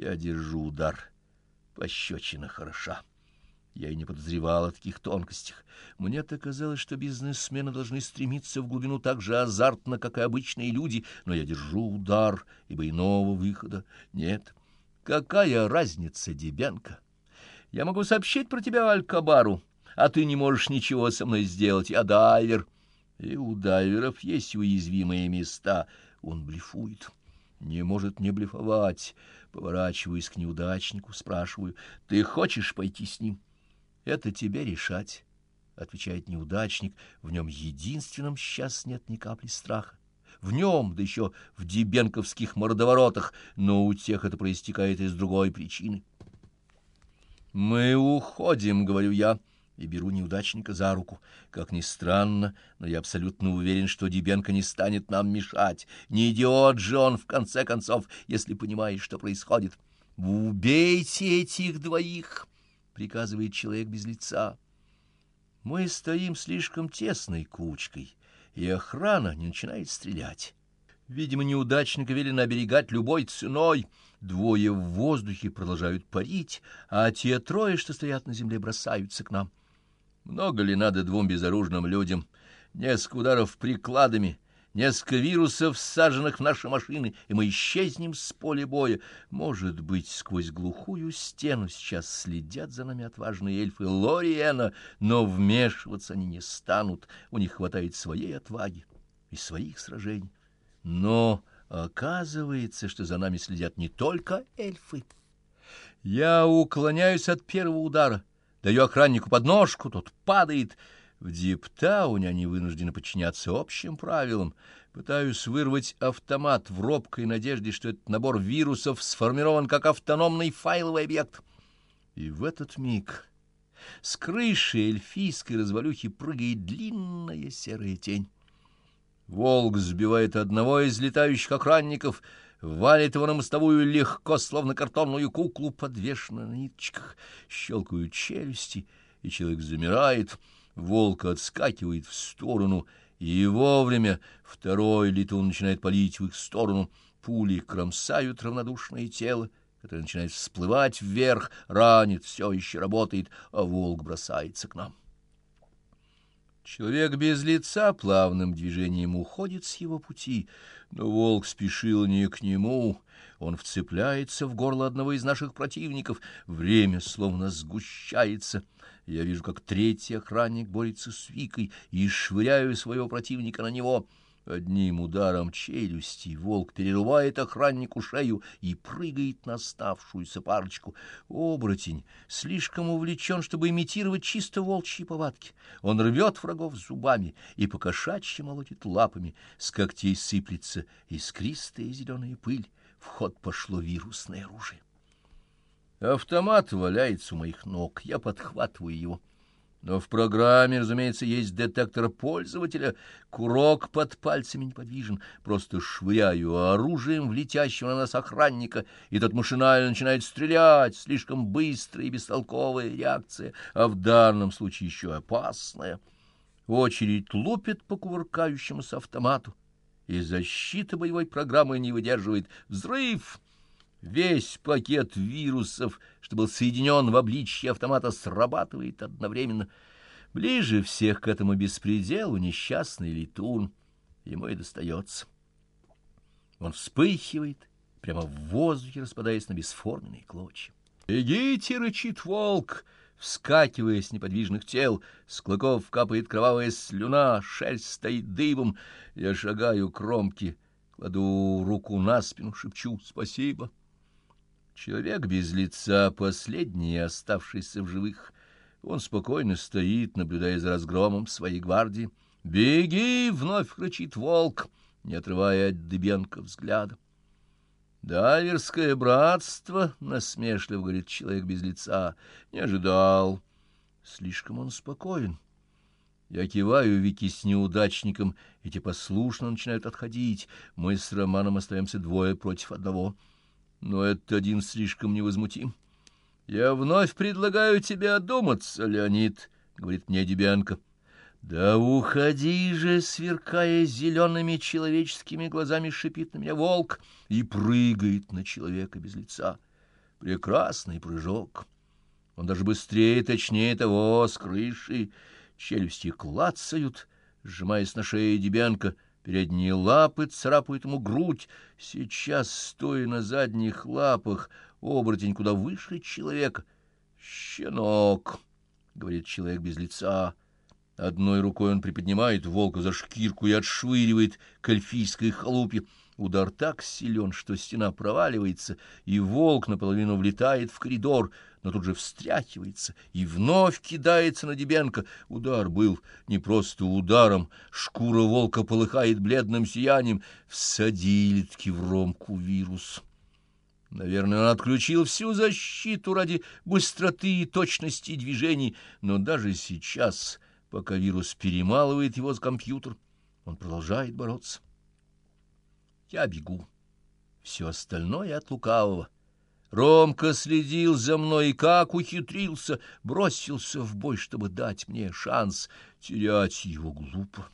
Я держу удар. Пощечина хороша. Я и не подозревал о таких тонкостях. Мне-то казалось, что бизнесмены должны стремиться в глубину так же азартно, как и обычные люди, но я держу удар, ибо иного выхода нет. Какая разница, Дебенко? Я могу сообщить про тебя Алькабару, а ты не можешь ничего со мной сделать. Я дайвер. И у дайверов есть уязвимые места. Он блефует. Не может не блефовать. Поворачиваюсь к неудачнику, спрашиваю, ты хочешь пойти с ним? Это тебе решать, — отвечает неудачник. В нем единственном сейчас нет ни капли страха. В нем, да еще в дебенковских мордоворотах, но у тех это проистекает из другой причины. «Мы уходим», — говорю я, и беру неудачника за руку. Как ни странно, но я абсолютно уверен, что Дебенко не станет нам мешать. Не идиот же он, в конце концов, если понимает, что происходит. «Убейте этих двоих!» — приказывает человек без лица. Мы стоим слишком тесной кучкой, и охрана не начинает стрелять. Видимо, неудачника велено оберегать любой ценой. Двое в воздухе продолжают парить, а те трое, что стоят на земле, бросаются к нам. Много ли надо двум безоружным людям? Несколько ударов прикладами — несколько вирусов, всаженных в наши машины, и мы исчезнем с поля боя. Может быть, сквозь глухую стену сейчас следят за нами отважные эльфы Лориэна, но вмешиваться они не станут, у них хватает своей отваги и своих сражений. Но оказывается, что за нами следят не только эльфы. Я уклоняюсь от первого удара, даю охраннику подножку, тот падает — в Диптауне они вынуждены подчиняться общим правилам. Пытаюсь вырвать автомат в робкой надежде, что этот набор вирусов сформирован как автономный файловый объект. И в этот миг с крыши эльфийской развалюхи прыгает длинная серая тень. Волк сбивает одного из летающих охранников, валит его на мостовую легко, словно картонную куклу, подвешенную на ниточках. Щелкают челюсти, и человек замирает — волк отскакивает в сторону, и вовремя второй летун начинает палить в их сторону. Пули кромсают равнодушное тело, которое начинает всплывать вверх, ранит, все еще работает, а волк бросается к нам. Человек без лица плавным движением уходит с его пути, но волк спешил не к нему. Он вцепляется в горло одного из наших противников. Время словно сгущается — я вижу, как третий охранник борется с Викой и швыряю своего противника на него. Одним ударом челюсти волк перерывает охраннику шею и прыгает на оставшуюся парочку. Оборотень слишком увлечен, чтобы имитировать чисто волчьи повадки. Он рвет врагов зубами и покошачьи молотит лапами. С когтей сыплется искристая зеленая пыль. В ход пошло вирусное оружие. Автомат валяется у моих ног, я подхватываю его. Но в программе, разумеется, есть детектор пользователя. Курок под пальцами неподвижен. Просто швыряю оружием в летящего на нас охранника, и тот машинально начинает стрелять. Слишком быстрая и бестолковая реакция, а в данном случае еще опасная. Очередь лупит по кувыркающемуся автомату, и защита боевой программы не выдерживает. Взрыв! Весь пакет вирусов, что был соединен в обличье автомата, срабатывает одновременно. Ближе всех к этому беспределу несчастный летун. Ему и достается. Он вспыхивает, прямо в воздухе распадаясь на бесформенные клочья. «Бегите!» — рычит волк, вскакивая с неподвижных тел. С клыков капает кровавая слюна, шерсть стоит дыбом. Я шагаю к кромке, кладу руку на спину, шепчу «Спасибо!» Человек без лица, последний оставшийся в живых. Он спокойно стоит, наблюдая за разгромом своей гвардии. «Беги!» — вновь кричит волк, не отрывая от Дыбенко взгляда. «Дайверское братство!» — насмешливо говорит человек без лица. «Не ожидал. Слишком он спокоен». Я киваю Вики с неудачником, эти послушно начинают отходить. Мы с Романом остаемся двое против одного — но этот один слишком невозмутим. «Я вновь предлагаю тебе одуматься, Леонид», — говорит мне Дебянко. «Да уходи же!» — сверкая зелеными человеческими глазами, шипит на меня волк и прыгает на человека без лица. Прекрасный прыжок. Он даже быстрее точнее того с крыши. Челюсти клацают, сжимаясь на шее Дебянка, передние лапы царапают ему грудь. Сейчас, стоя на задних лапах, оборотень куда выше человека. «Щенок!» — говорит человек без лица. Одной рукой он приподнимает волка за шкирку и отшвыривает к эльфийской халупе. Удар так силен, что стена проваливается, и волк наполовину влетает в коридор, но тут же встряхивается и вновь кидается на Дебенко. Удар был не просто ударом, шкура волка полыхает бледным сиянием. Всадили-таки в ромку вирус. Наверное, он отключил всю защиту ради быстроты и точности движений, но даже сейчас, пока вирус перемалывает его с компьютер, он продолжает бороться. Я бегу. Все остальное от лукавого. Ромка следил за мной и как ухитрился, бросился в бой, чтобы дать мне шанс. Терять его глупо.